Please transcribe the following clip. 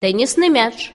теннисный мяч.